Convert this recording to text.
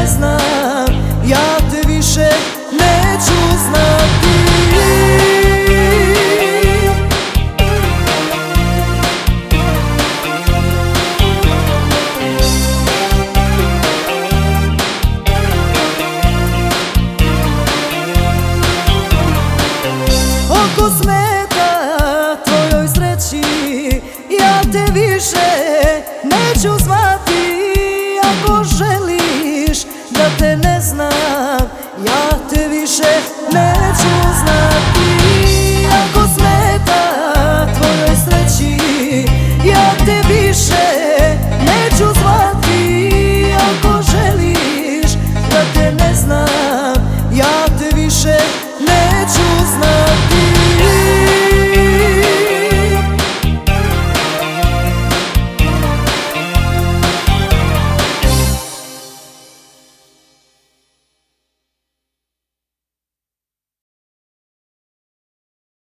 ne znam Ja te više neću znati. Oko smeta tvojoj sreći Ja te više neću zvati